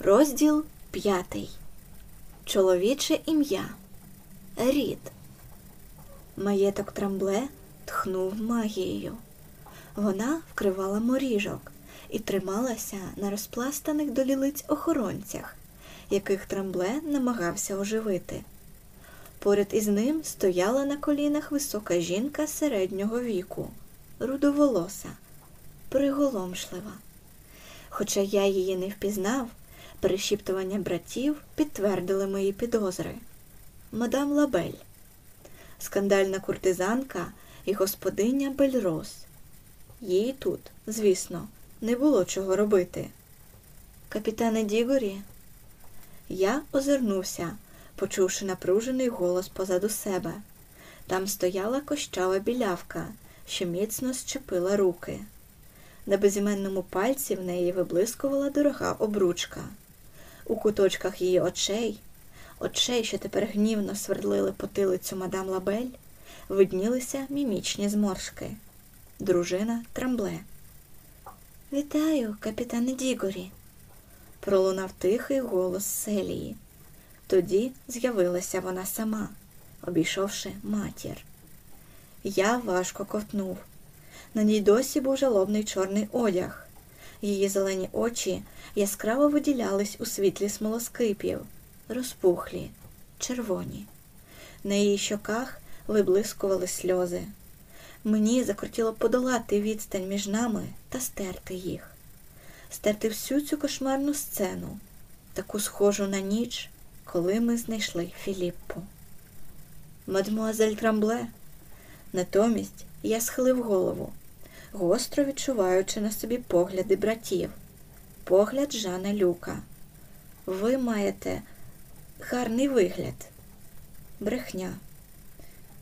Розділ п'ятий. Чоловіче ім'я. Рід. Маєток трамбле тхнув магією. Вона вкривала моріжок і трималася на розпластаних до лілиць охоронцях, яких трамбле намагався оживити. Поряд із ним стояла на колінах висока жінка середнього віку, рудоволоса, приголомшлива. Хоча я її не впізнав, перешіптування братів підтвердили мої підозри. Мадам Лабель, скандальна куртизанка і господиня Бельрос. Їй тут, звісно, не було чого робити. Капітане Дігорі, я озирнувся, почувши напружений голос позаду себе. Там стояла кощава білявка, що міцно щепила руки. На безіменному пальці в неї виблискувала дорога обручка. У куточках її очей, очей, що тепер гнівно свердлили потилицю мадам Лабель, виднілися мімічні зморшки. Дружина Трамбле. Вітаю, капітане Дігорі, пролунав тихий голос Селії. Тоді з'явилася вона сама, обійшовши матір. Я важко ковтнув. На ній досі був жалобний чорний одяг. Її зелені очі яскраво виділялись у світлі смолоскипів, розпухлі, червоні. На її щоках виблискували сльози. Мені закрутіло подолати відстань між нами та стерти їх, стерти всю цю кошмарну сцену, таку схожу на ніч, коли ми знайшли Філіппу. Мадмуазель Трамбле. Натомість я схилив голову, гостро відчуваючи на собі погляди братів, погляд Жана Люка. Ви маєте гарний вигляд, брехня.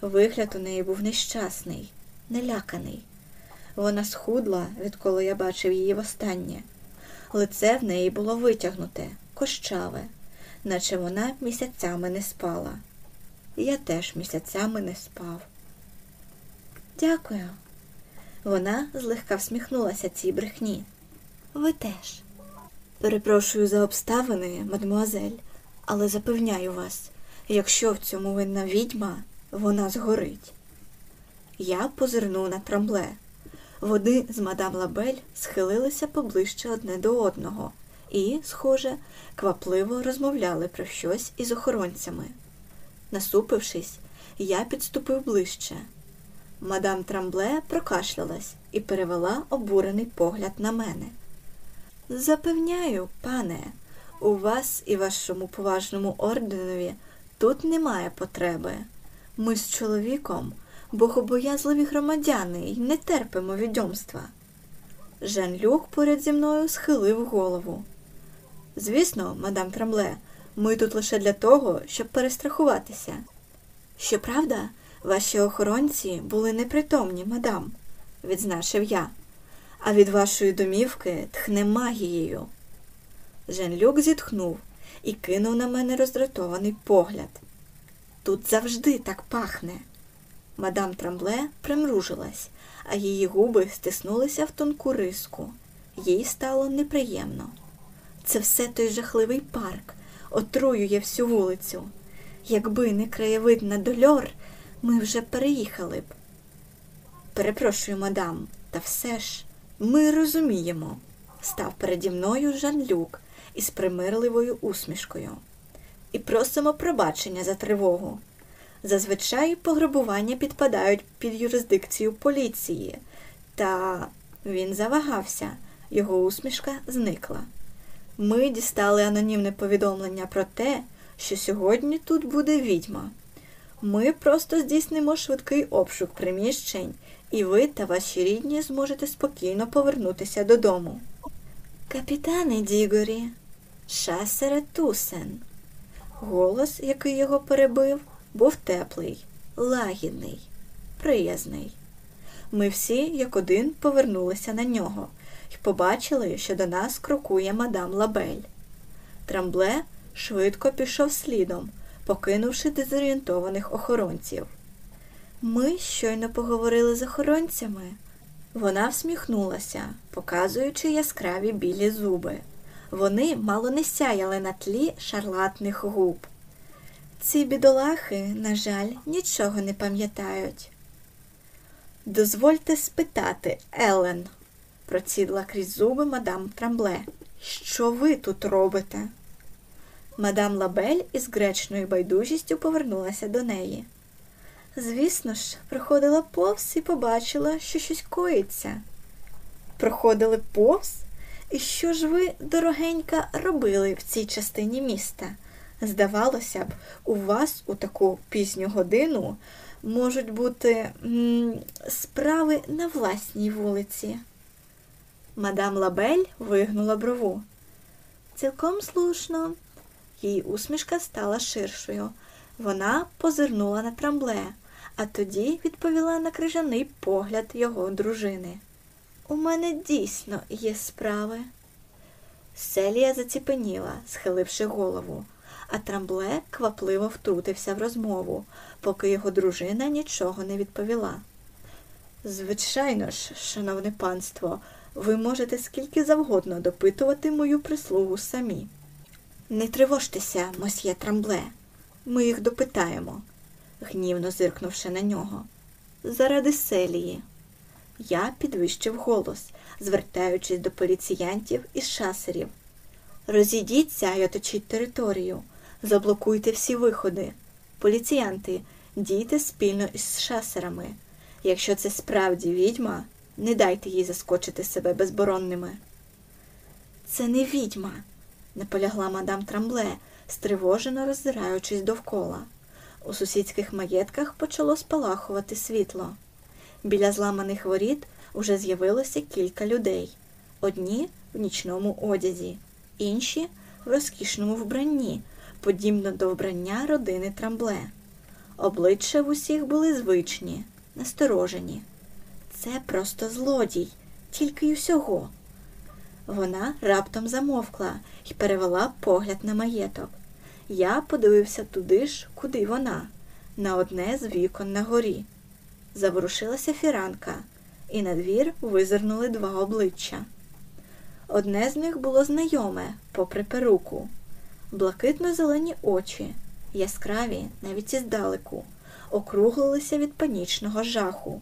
Вигляд у неї був нещасний, неляканий. Вона схудла, відколи я бачив її востаннє. Лице в неї було витягнуте, кощаве, наче вона місяцями не спала. Я теж місяцями не спав. Дякую. Вона злегка всміхнулася цій брехні. Ви теж. Перепрошую за обставини, мадмуазель, але запевняю вас, якщо в цьому винна відьма, вона згорить. Я позирнув на трамбле. Вони з мадам Лабель схилилися поближче одне до одного і, схоже, квапливо розмовляли про щось із охоронцями. Насупившись, я підступив ближче. Мадам Трамбле прокашлялась і перевела обурений погляд на мене. Запевняю, пане, у вас і вашому поважному орденові тут немає потреби. Ми з чоловіком богобоязливі громадяни й не терпимо відьомства. Жан Люк поряд зі мною схилив голову. Звісно, мадам Трамбле, ми тут лише для того, щоб перестрахуватися. Щоправда, ваші охоронці були непритомні, мадам, відзначив я, а від вашої домівки тхне магією. Жан-Люк зітхнув і кинув на мене роздратований погляд. Тут завжди так пахне. Мадам Трамбле примружилась, а її губи стиснулися в тонку риску. Їй стало неприємно. Це все той жахливий парк, отруює всю вулицю. Якби не краєвид на дольор, ми вже переїхали б. Перепрошую, мадам, та все ж ми розуміємо, став переді мною Жан-Люк із примирливою усмішкою. І просимо пробачення за тривогу. Зазвичай пограбування підпадають під юрисдикцію поліції, та він завагався, його усмішка зникла. Ми дістали анонімне повідомлення про те, що сьогодні тут буде відьма. Ми просто здійснимо швидкий обшук приміщень, і ви та ваші рідні зможете спокійно повернутися додому. Капітане Дігорі, шасере Тусен. Голос, який його перебив, був теплий, лагідний, приязний. Ми всі, як один, повернулися на нього і побачили, що до нас крокує мадам Лабель. Трамбле швидко пішов слідом, покинувши дезорієнтованих охоронців. Ми щойно поговорили з охоронцями. Вона всміхнулася, показуючи яскраві білі зуби, Вони мало не сяяли на тлі шарлатних губ. Ці бідолахи, на жаль, нічого не пам'ятають. Дозвольте спитати, Елен, процідла крізь зуби мадам Трамбле, що ви тут робите? Мадам Лабель із гречною байдужістю повернулася до неї. Звісно ж, проходила повз і побачила, що щось коїться. Проходили повз? І що ж ви, дорогенька, робили в цій частині міста? Здавалося б, у вас у таку пізню годину можуть бути м справи на власній вулиці. Мадам Лабель вигнула брову. Цілком слушно. Її усмішка стала ширшою. Вона позирнула на трамбле, а тоді відповіла на крижаний погляд його дружини. У мене дійсно є справи. Селія заціпеніла, схиливши голову, а трамбле квапливо втрутився в розмову, поки його дружина нічого не відповіла. Звичайно ж, шановне панство, ви можете скільки завгодно допитувати мою прислугу самі. Не тривожтеся, мосьє трамбле, ми їх допитаємо, гнівно зиркнувши на нього. Заради селії. Я підвищив голос, звертаючись до поліціянтів і шасерів. Розійдіться і оточіть територію, заблокуйте всі виходи. Поліціянти, дійте спільно із шасерами. Якщо це справді відьма, не дайте їй заскочити себе безборонними. Це не відьма, наполягла мадам Трамбле, стривожено роззираючись довкола. У сусідських маєтках почало спалахувати світло. Біля зламаних воріт уже з'явилося кілька людей. Одні в нічному одязі, інші в розкішному вбранні, подібно до вбрання родини Трамбле. Обличчя в усіх були звичні, насторожені. Це просто злодій, тільки й усього. Вона раптом замовкла і перевела погляд на маєток. Я подивився туди ж, куди вона, на одне з вікон на горі. Заворушилася фіранка, і на двір визирнули два обличчя. Одне з них було знайоме, попри перуку, блакитно-зелені очі, яскраві, навіть іздалеку, округлилися від панічного жаху.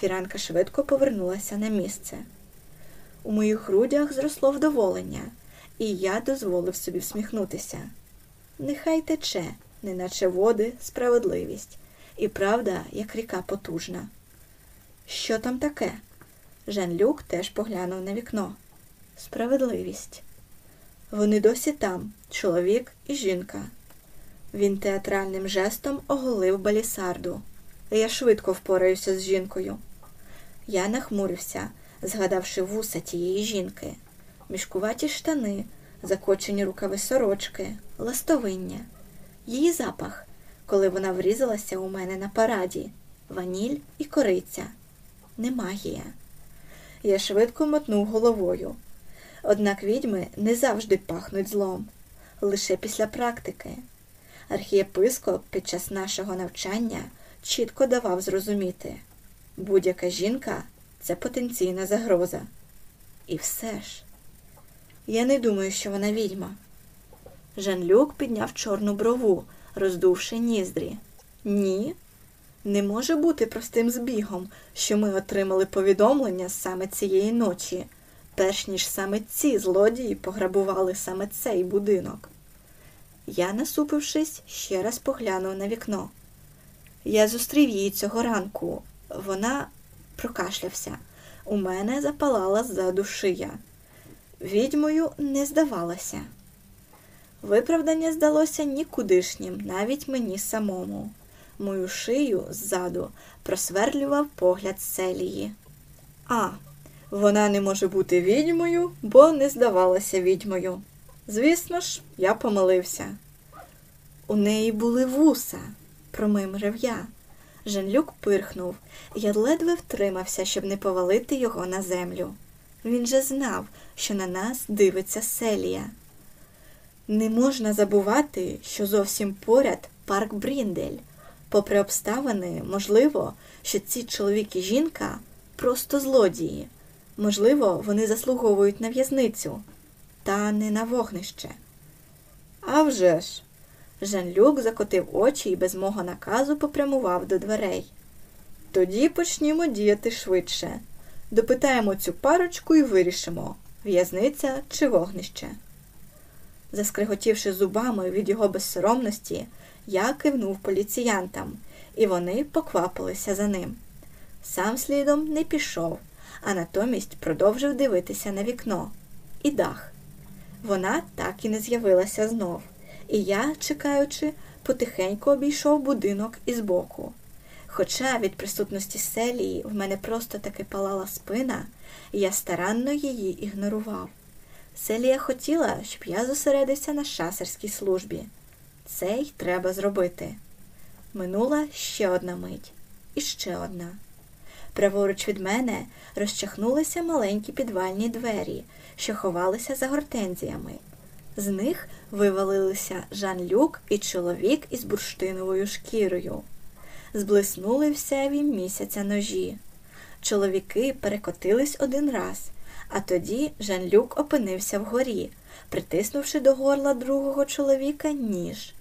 Фіранка швидко повернулася на місце. У моїх грудях зросло вдоволення, і я дозволив собі всміхнутися. Нехай тече, неначе води, справедливість, і правда, як ріка потужна. Що там таке? Жан Люк теж поглянув на вікно. Справедливість. Вони досі там, чоловік і жінка. Він театральним жестом оголив балісарду. Я швидко впораюся з жінкою. Я нахмурився, згадавши вуса тієї жінки, мішкуваті штани, закочені рукави сорочки, ластовиння, її запах, коли вона врізалася у мене на параді, ваніль і кориця. Не магія. Я швидко мотнув головою. Однак відьми не завжди пахнуть злом, лише після практики. Архієпископ під час нашого навчання чітко давав зрозуміти, будь-яка жінка це потенційна загроза. І все ж, я не думаю, що вона відьма. Жан-Люк підняв чорну брову, роздувши ніздрі. Ні, не може бути простим збігом, що ми отримали повідомлення саме цієї ночі, перш ніж саме ці злодії пограбували саме цей будинок. Я, насупившись, ще раз поглянув на вікно. Я зустрів її цього ранку. Вона прокашлявся. У мене запалала ззаду шия. Відьмою не здавалася. Виправдання здалося нікудишнім, навіть мені самому. Мою шию ззаду просверлював погляд селії. А, вона не може бути відьмою, бо не здавалася відьмою. Звісно ж, я помилився. У неї були вуса, промимрив я. Женлюк пирхнув, я ледве втримався, щоб не повалити його на землю. Він же знав, що на нас дивиться селія. Не можна забувати, що зовсім поряд парк Бріндель. Попри обставини, можливо, що ці чоловік і жінка просто злодії. Можливо, вони заслуговують на в'язницю. та не на вогнище. «А вже ж!» Жан-Люк закотив очі і без мого наказу попрямував до дверей. Тоді почнімо діяти швидше. Допитаємо цю парочку і вирішимо, в'язниця чи вогнище. Заскриготівши зубами від його безсоромності, я кивнув поліціянтам, і вони поквапилися за ним. Сам слідом не пішов, а натомість продовжив дивитися на вікно і дах. Вона так і не з'явилася знов, і я, чекаючи, потихеньку обійшов будинок із боку. Хоча від присутності селії в мене просто таки палала спина, я старанно її ігнорував. Селія хотіла, щоб я зосередився на шасерській службі. Це й треба зробити. Минула ще одна мить і ще одна. Праворуч від мене розчахнулися маленькі підвальні двері, що ховалися за гортензіями. З них вивалилися Жан-Люк і чоловік із бурштиновою шкірою. Зблиснули в сяві місяця ножі. Чоловіки перекотились один раз, а тоді Жан-Люк опинився вгорі, притиснувши до горла другого чоловіка ніж.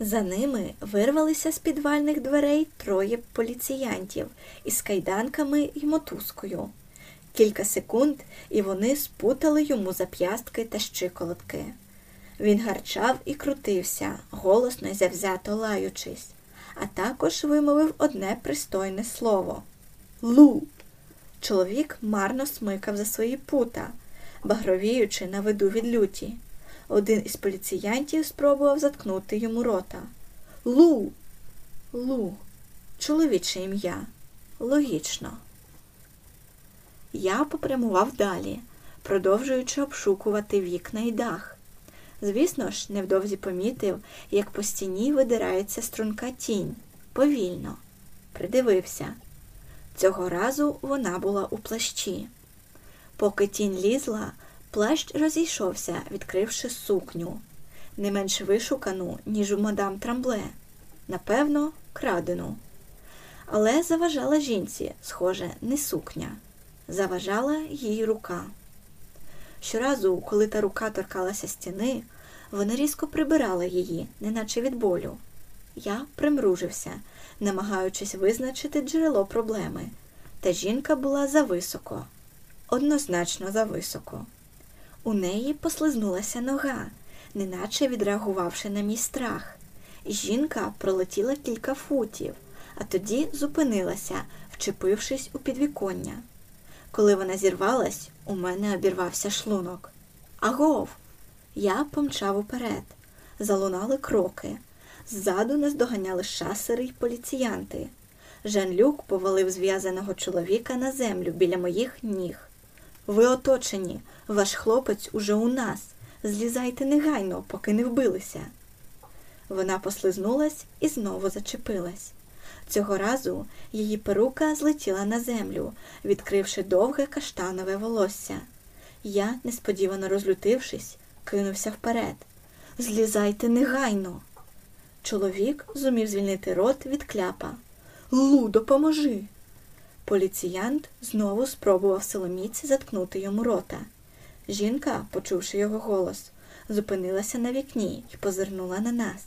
За ними вирвалися з підвальних дверей троє поліціянтів із кайданками й мотузкою. Кілька секунд, і вони спутали йому зап'ястки та щиколотки. Він гарчав і крутився, голосно й завзято лаючись, а також вимовив одне пристойне слово Лу. Чоловік марно смикав за свої пута, багровіючи на виду від люті. Один із поліціянтів спробував заткнути йому рота. Лу. Лу. Чоловіче ім'я. Логічно. Я попрямував далі, продовжуючи обшукувати вікна й дах. Звісно ж, невдовзі помітив, як по стіні видирається струнка тінь. Повільно. Придивився. Цього разу вона була у плащі. Поки тінь лізла, плащ розійшовся, відкривши сукню, не менш вишукану, ніж у мадам Трамбле, напевно, крадену. Але заважала жінці, схоже, не сукня, заважала їй рука. Щоразу, коли та рука торкалася стіни, вона різко прибирала її, неначе від болю. Я примружився, намагаючись визначити джерело проблеми, та жінка була зависоко, однозначно зависоко. У неї послизнулася нога, неначе відреагувавши на мій страх. Жінка пролетіла кілька футів, а тоді зупинилася, вчепившись у підвіконня. Коли вона зірвалась, у мене обірвався шлунок. Агов! Я помчав уперед. Залунали кроки. Ззаду нас доганяли шасери й поліціянти. Жан-Люк повалив зв'язаного чоловіка на землю біля моїх ніг. Ви оточені, ваш хлопець уже у нас. Злізайте негайно, поки не вбилися. Вона послизнулась і знову зачепилась. Цього разу її перука злетіла на землю, відкривши довге каштанове волосся. Я, несподівано розлютившись, кинувся вперед. Злізайте негайно. Чоловік зумів звільнити рот від кляпа. Лу, допоможи. Поліціянт знову спробував силоміць заткнути йому рота. Жінка, почувши його голос, зупинилася на вікні і позирнула на нас.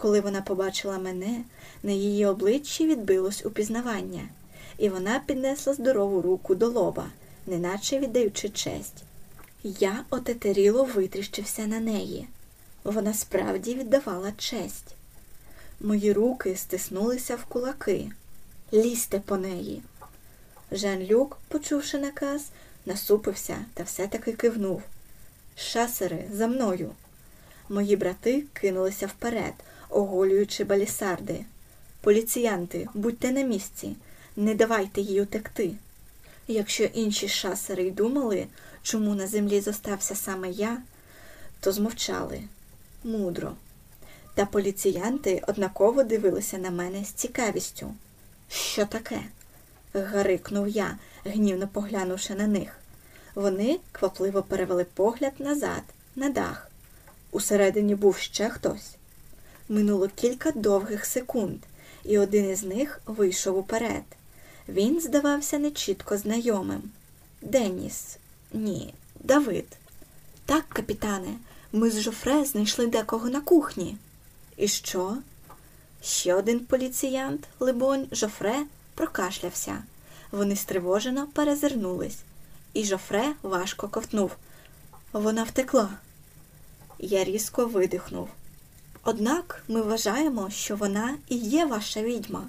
Коли вона побачила мене, на її обличчі відбилось упізнавання, і вона піднесла здорову руку до лоба, неначе віддаючи честь. Я отетеріло витріщився на неї. Вона справді віддавала честь. Мої руки стиснулися в кулаки. Лізьте по неї. Жан-Люк, почувши наказ, насупився та все-таки кивнув. Шасери, за мною. Мої брати кинулися вперед, оголюючи балісарди. Поліціянти, будьте на місці, не давайте їй утекти. Якщо інші шасери й думали, чому на землі зостався саме я, то змовчали мудро. Та поліціянти однаково дивилися на мене з цікавістю. Що таке? гарикнув я, гнівно поглянувши на них. Вони квапливо перевели погляд назад, на дах. Усередині був ще хтось. Минуло кілька довгих секунд, і один із них вийшов уперед. Він здавався нечітко знайомим. Деніс, ні, Давид. Так, капітане, ми з Жофре знайшли декого на кухні. І що? Ще один поліціянт, либонь, Жофре, прокашлявся. Вони стривожено перезирнулись, і Жофре важко ковтнув. Вона втекла. Я різко видихнув. Однак ми вважаємо, що вона і є ваша відьма,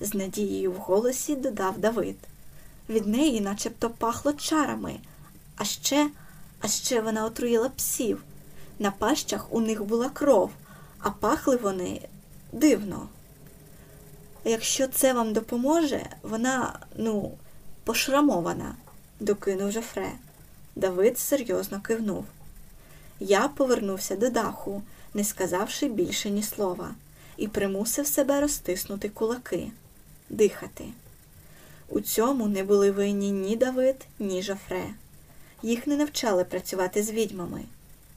з надією в голосі додав Давид. Від неї начебто пахло чарами, а ще, а ще вона отруїла псів. На пащах у них була кров, а пахли вони дивно. Якщо це вам допоможе, вона, ну, пошрамована, докинув Жофре. Давид серйозно кивнув. Я повернувся до даху, не сказавши більше ні слова, і примусив себе розтиснути кулаки, дихати. У цьому не були винні ні Давид, ні Жофре. Їх не навчали працювати з відьмами.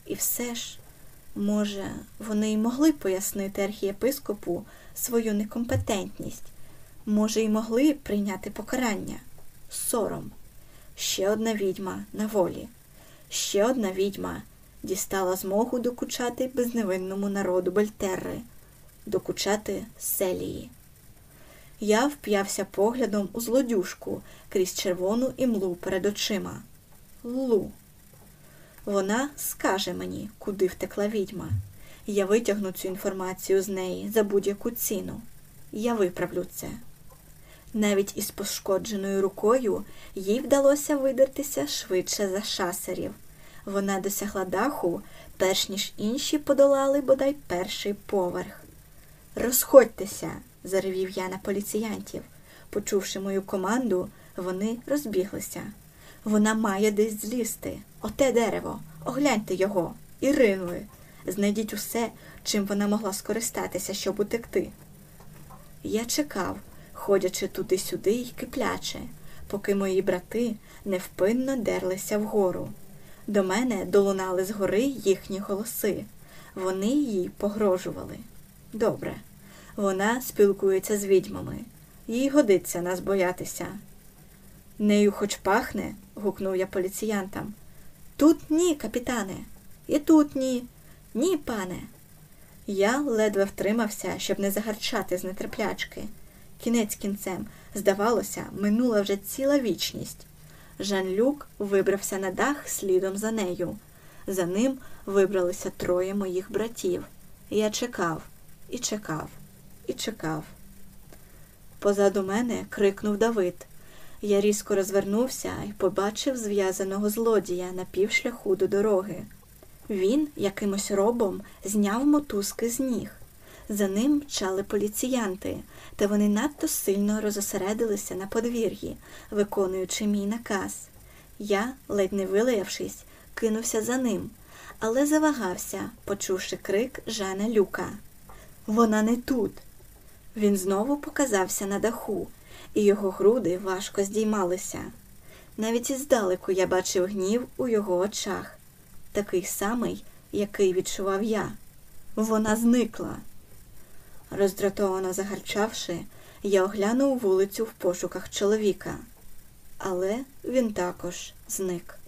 І все ж, може, вони й могли пояснити архієпископу свою некомпетентність, може, й могли прийняти покарання, сором. Ще одна відьма на волі, ще одна відьма дістала змогу докучати безневинному народу Бальтерри, докучати селії. Я вп'явся поглядом у злодюшку крізь червону імлу перед очима. Лу. Вона скаже мені, куди втекла відьма. Я витягну цю інформацію з неї за будь-яку ціну. Я виправлю це. Навіть із пошкодженою рукою їй вдалося видертися швидше за шасерів. Вона досягла даху, перш ніж інші подолали бодай перший поверх. Розходьтеся, заревів я на поліціянтів. Почувши мою команду, вони розбіглися. Вона має десь злізти. Оте дерево, огляньте його, і ринули. Знайдіть усе, чим вона могла скористатися, щоб утекти. Я чекав, ходячи туди-сюди й кипляче, поки мої брати невпинно дерлися вгору. До мене долунали згори їхні голоси. Вони їй погрожували. Добре, вона спілкується з відьмами. Їй годиться нас боятися. Нею хоч пахне, гукнув я поліціянтам. Тут ні, капітане, і тут ні, ні, пане. Я ледве втримався, щоб не загарчати з нетерплячки. Кінець кінцем, здавалося, минула вже ціла вічність. Жан-Люк вибрався на дах слідом за нею. За ним вибралися троє моїх братів. Я чекав, і чекав, і чекав. Позаду мене крикнув Давид. Я різко розвернувся і побачив зв'язаного злодія на півшляху до дороги. Він якимось робом зняв мотузки з ніг. За ним мчали поліціянти, та вони надто сильно розосередилися на подвір'ї, виконуючи мій наказ. Я, ледь не вилаявшись, кинувся за ним, але завагався, почувши крик Жана Люка. Вона не тут. Він знову показався на даху, і його груди важко здіймалися. Навіть іздалеку я бачив гнів у його очах, такий самий, який відчував я. Вона зникла. Роздратовано загарчавши, я оглянув вулицю в пошуках чоловіка, але він також зник.